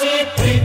it please.